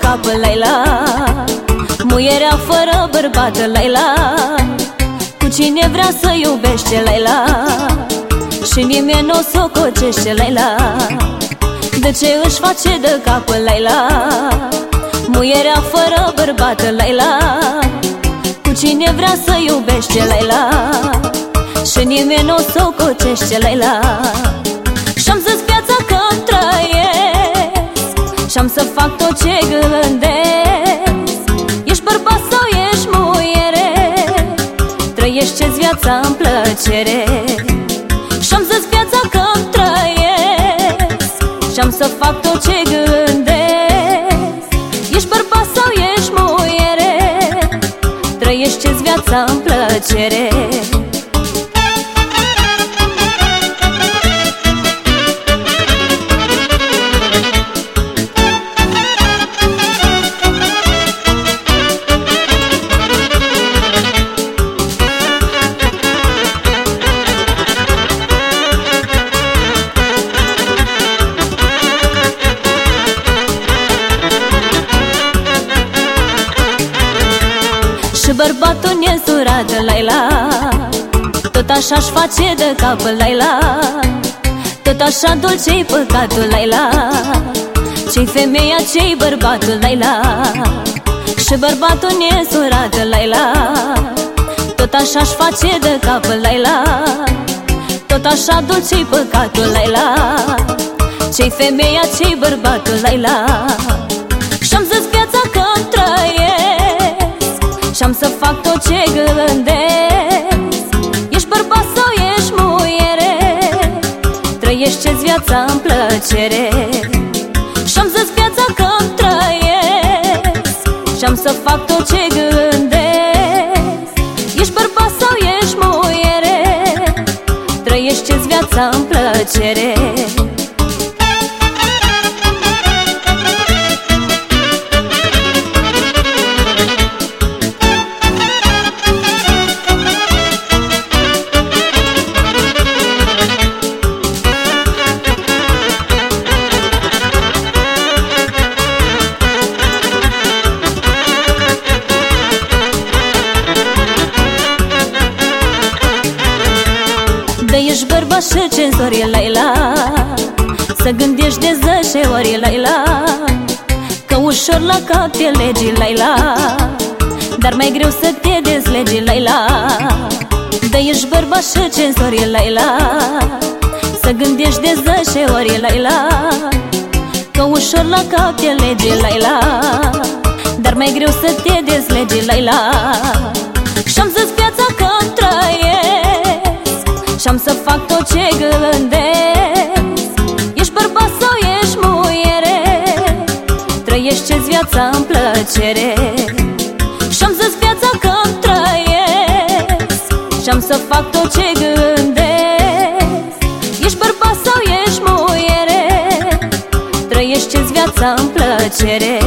capul Laila. Muierea fără bărbat Laila. Cu cine vrea să iubește Laila? Și nimeni nu o sococește Laila. De ce își face de capul Laila? Muierea fără bărbat Laila. Cu cine vrea să iubește Laila? Și nimeni nu o sococește Laila. Și-am zis viața că trăiesc Și-am să fac tot ce gândesc. Ești bărbat sau ești muiere Trăiește-ți viața în plăcere. Și-am zis viața că trăiesc. Și-am să fac tot ce gândesc. Ești bărbat sau ești muiere Trăiește-ți viața în plăcere nesurat Laila Tot așa-și face de cap Laila Tot așa dulce-i păcatul Laila Ce-i femeia, ce-i bărbatul Laila Și bărbatul nesurat Laila Tot așa-și face de cap Laila Tot așa dulce-i păcatul Laila Ce-i femeia, ce-i bărbatul Laila Și-am zis viața că trăiesc. Și-am să fac tot ce gândesc. Ești bărbat sau ești muiere Trăiește-ți viața în plăcere. Și-am zis viața că trăiesc Și-am să fac tot ce gândesc. Ești bărbat sau ești muiere Trăiește-ți viața în plăcere ești bărbat și ce zori Laila? Să gândești de zece ori Laila? Că ușor la cap te legi Laila. Dar mai greu să te dezlegi Laila. De ești bărbat și ce zori Laila? Să gândești de zece ori Laila. Că ușor la cap te legi Laila. Dar mai greu să te dezlegi Laila trăiesc Și-am să fac tot ce gândesc. Ești bărbat sau ești muiere Trăiește-ți viața în plăcere. Și-am zis viața că trăiesc. Și-am să fac tot ce gândesc. Ești bărbat sau ești muiere Trăiește-ți viața în plăcere